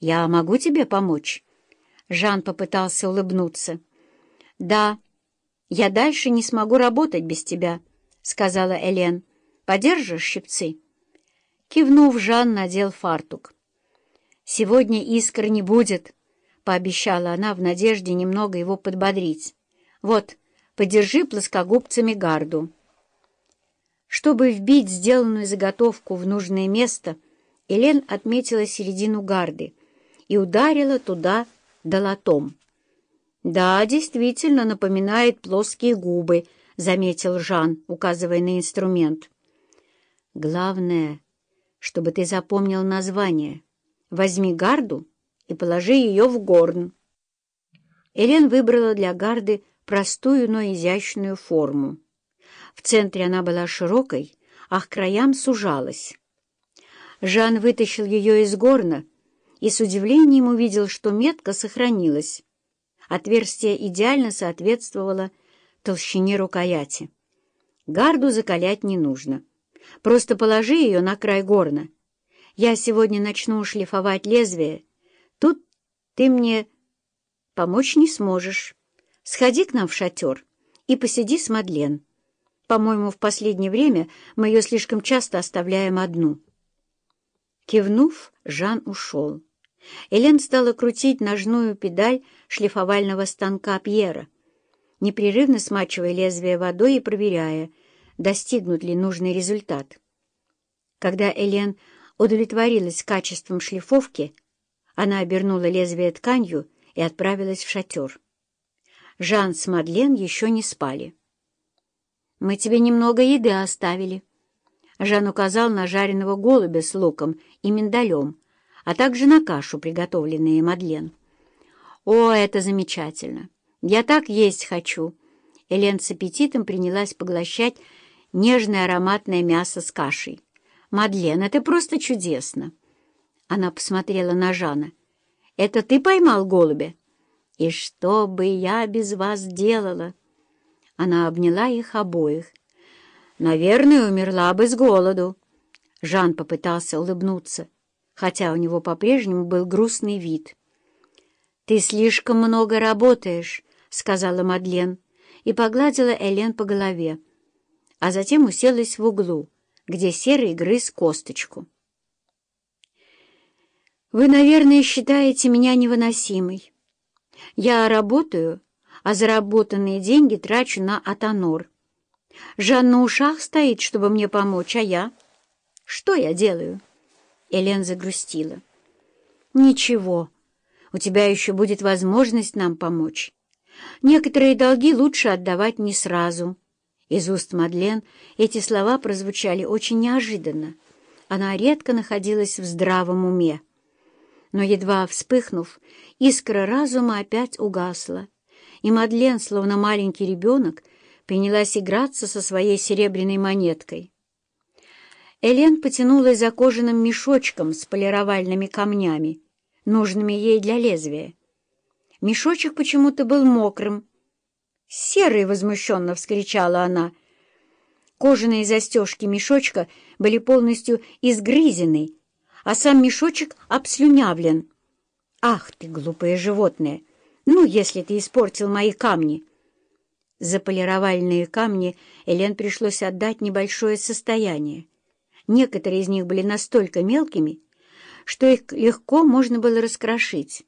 «Я могу тебе помочь?» Жан попытался улыбнуться. «Да, я дальше не смогу работать без тебя», — сказала Элен. «Подержишь щипцы?» Кивнув, Жан надел фартук. «Сегодня искр не будет», — пообещала она в надежде немного его подбодрить. «Вот, подержи плоскогубцами гарду». Чтобы вбить сделанную заготовку в нужное место, Элен отметила середину гарды и ударила туда долотом. «Да, действительно напоминает плоские губы», — заметил Жан, указывая на инструмент. «Главное, чтобы ты запомнил название. Возьми гарду и положи ее в горн». Элен выбрала для гарды простую, но изящную форму. В центре она была широкой, а к краям сужалась. Жан вытащил ее из горна и с удивлением увидел, что метка сохранилась. Отверстие идеально соответствовало толщине рукояти. Гарду закалять не нужно. Просто положи ее на край горна. Я сегодня начну шлифовать лезвие. Тут ты мне помочь не сможешь. Сходи к нам в шатер и посиди с Мадлен. По-моему, в последнее время мы ее слишком часто оставляем одну». Кивнув, Жан ушел. Элен стала крутить ножную педаль шлифовального станка Пьера, непрерывно смачивая лезвие водой и проверяя, достигнут ли нужный результат. Когда Элен удовлетворилась качеством шлифовки, она обернула лезвие тканью и отправилась в шатер. Жан с Мадлен еще не спали. «Мы тебе немного еды оставили». Жан указал на жареного голубя с луком и миндалем, а также на кашу, приготовленную Мадлен. «О, это замечательно! Я так есть хочу!» Элен с аппетитом принялась поглощать нежное ароматное мясо с кашей. «Мадлен, это просто чудесно!» Она посмотрела на Жана. «Это ты поймал голубя?» «И что бы я без вас делала?» Она обняла их обоих. «Наверное, умерла бы с голоду». Жан попытался улыбнуться, хотя у него по-прежнему был грустный вид. «Ты слишком много работаешь», — сказала Мадлен и погладила Элен по голове, а затем уселась в углу, где серый грыз косточку. «Вы, наверное, считаете меня невыносимой. Я работаю, а заработанные деньги трачу на Атонор. Жан на ушах стоит, чтобы мне помочь, а я? Что я делаю?» Элен загрустила. «Ничего, у тебя еще будет возможность нам помочь. Некоторые долги лучше отдавать не сразу». Из уст Мадлен эти слова прозвучали очень неожиданно. Она редко находилась в здравом уме. Но, едва вспыхнув, искра разума опять угасла и Мадлен, словно маленький ребенок, принялась играться со своей серебряной монеткой. Элен потянулась за кожаным мешочком с полировальными камнями, нужными ей для лезвия. Мешочек почему-то был мокрым. «Серый!» — возмущенно вскричала она. Кожаные застежки мешочка были полностью изгрызены, а сам мешочек обслюнявлен. «Ах ты, глупое животное! «Ну, если ты испортил мои камни!» За полировальные камни Элен пришлось отдать небольшое состояние. Некоторые из них были настолько мелкими, что их легко можно было раскрошить.